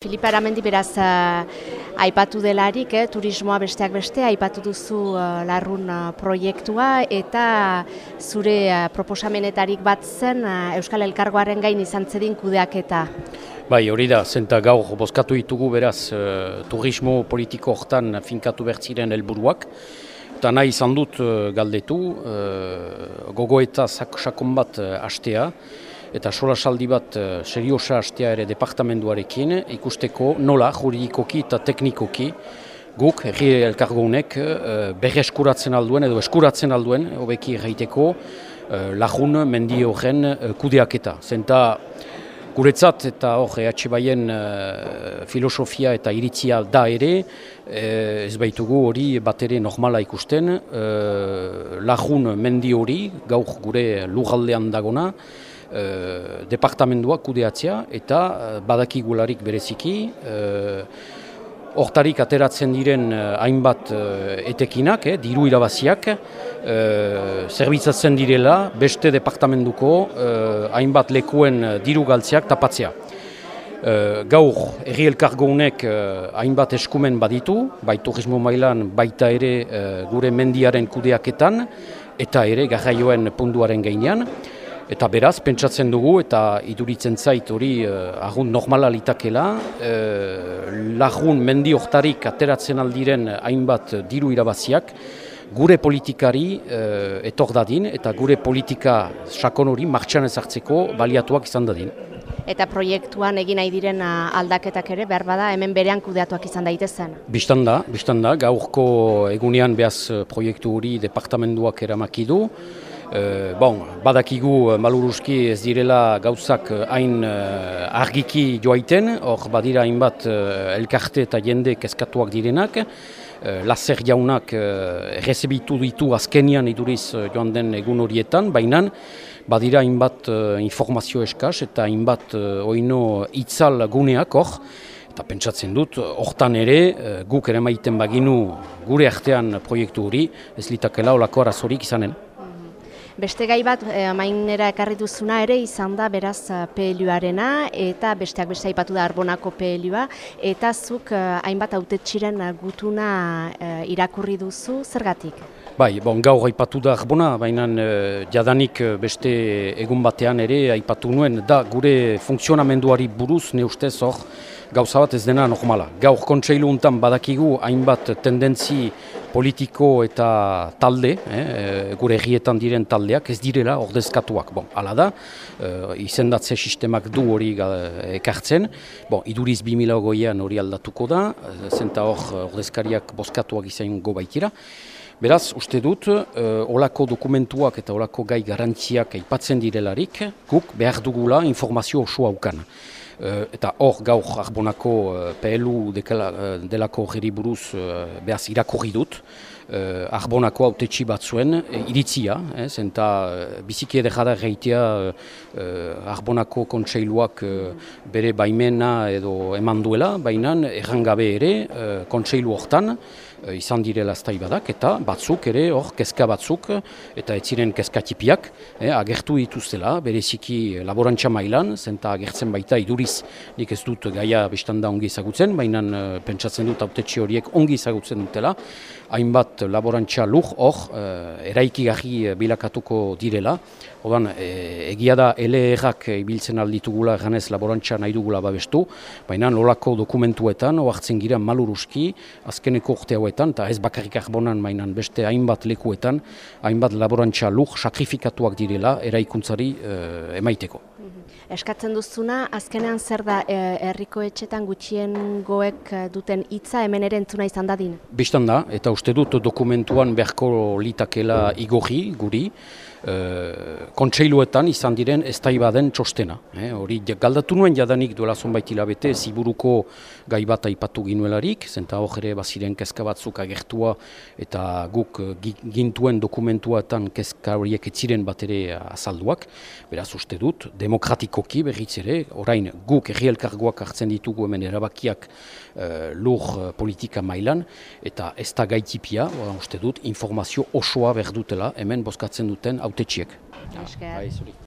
Filipe Aramendi beraz uh, aipatu delarik, eh, turismoa besteak beste, aipatu duzu uh, larrun uh, proiektua eta zure uh, proposamenetarik bat zen uh, Euskal Elkargoaren gain izan zedin kudeaketa. Bai, hori da, zenta gaur bozkatu ditugu beraz uh, turismo politiko hortan finkatu bertziren helburuak. Eta nahi izan dut galdetu, uh, gogo eta sakon bat uh, astea, eta sola saldi bat uh, seriosa hastea ere departamentuarekin ikusteko nola juridikoki eta teknikoki guk herri elkargounek uh, berre eskuratzen alduen edo eskuratzen alduen hobeki erraiteko uh, lagun mendi horren kudeaketa. Zenta guretzat eta hor EH Baien filosofia eta iritzia da ere ez baitugu hori bat ere normala ikusten uh, lagun mendi hori gaur gure lugaldean dagona e, departamendua kudeatzea eta e, badakigularik bereziki e, hortarik ateratzen diren hainbat etekinak, eh, diru irabaziak, e, zerbitzatzen direla beste departamentuko hainbat lekuen diru galtzeak tapatzea. E, gaur, erri elkargounek hainbat eskumen baditu, bai turismo mailan baita ere gure mendiaren kudeaketan, eta ere garraioen punduaren gainean. Eta beraz, pentsatzen dugu eta iduritzen zait hori uh, argun normala litakela, uh, lagun mendi oktarik ateratzen aldiren hainbat diru irabaziak, gure politikari uh, etor dadin eta gure politika sakon hori martxan ezartzeko baliatuak izan dadin. Eta proiektuan egin nahi diren aldaketak ere, behar bada, hemen berean kudeatuak izan daitezen? Bistan da, bistan da, gaurko egunean behaz proiektu hori departamentuak eramakidu, Uh, bon, badakigu maluruski ez direla gauzak hain uh, argiki joaiten, hor badira hainbat elkarte eta jende kezkatuak direnak, lazer jaunak uh, ditu azkenian iduriz joan den egun horietan, baina badira hainbat informazio eskaz eta hainbat oino itzal guneak hor, eta pentsatzen dut, hortan ere guk ere maiten baginu gure artean proiektu hori, ez litakela olako arazorik izanen. Beste gai bat, eh, mainera ekarri duzuna ere izan da beraz eh, PLUarena eta besteak beste aipatu da Arbonako PLUa eta zuk eh, hainbat autetxiren gutuna irakurri duzu, zergatik? Bai, bon, gaur aipatu da Arbona, baina jadanik beste egun batean ere aipatu nuen, da gure funtzionamenduari buruz ne ustez hor, gauza bat ez dena normala. Gaur kontseilu untan badakigu hainbat tendentzi politiko eta talde, eh, gure egietan diren taldeak, ez direla ordezkatuak. Bon, ala da, eh, izendatze sistemak du hori ekartzen, bon, iduriz 2008an hori aldatuko da, eh, zenta hor ordezkariak bozkatuak izan gobaitira. Beraz, uste dut, uh, olako dokumentuak eta olako gai garantziak aipatzen direlarik, guk behar dugula informazio osoa ukan. Uh, eta hor gaur arbonako uh, PLU dekala, uh, delako buruz uh, behaz irakorri dut, uh, arbonako autetxi bat zuen, e, iritzia, eh, zenta uh, biziki edekada reitea uh, arbonako kontseiluak uh, bere baimena edo eman duela, baina errangabe ere uh, kontseilu hortan, izan direla aztai badak, eta batzuk ere, hor, kezka batzuk, eta ez ziren kezka tipiak, eh, agertu dituztela, bereziki laborantza mailan, zenta agertzen baita iduriz, nik ez dut gaia bestanda ongi izagutzen, baina pentsatzen dut autetxe horiek ongi izagutzen dutela, hainbat laborantza luk hor e, eraikigarri bilakatuko direla. Odan, e, egia da LR-ak ibiltzen alditugula ganez laborantza nahi dugula babestu, baina nolako dokumentuetan, oartzen gira maluruski, azkeneko urte hauetan, eta ez bakarrik arbonan mainan beste hainbat lekuetan, hainbat laborantza luk sakrifikatuak direla eraikuntzari e, emaiteko. Mhm. Eskatzen duzuna, azkenean zer da e, herriko etxetan gutxien goek duten hitza hemen ere entzuna izan dadin? Bistan da, eta uste dut dokumentuan beharko litakela igorri guri, e, kontseiluetan izan diren ez baden txostena. Eh, hori galdatu nuen jadanik duela zonbait hilabete ziburuko gai bat aipatu ginuelarik, zenta hor ere baziren kezka batzuk agertua eta guk gintuen dokumentuetan kezka horiek etziren bat ere azalduak. Beraz uste dut, demokratikoki berriz ere, orain guk errielkargoak hartzen ditugu hemen erabakiak uh, lur politika mailan, eta ez da gaitipia, uste dut, informazio osoa berdutela hemen bozkatzen duten autetxiek. Bai,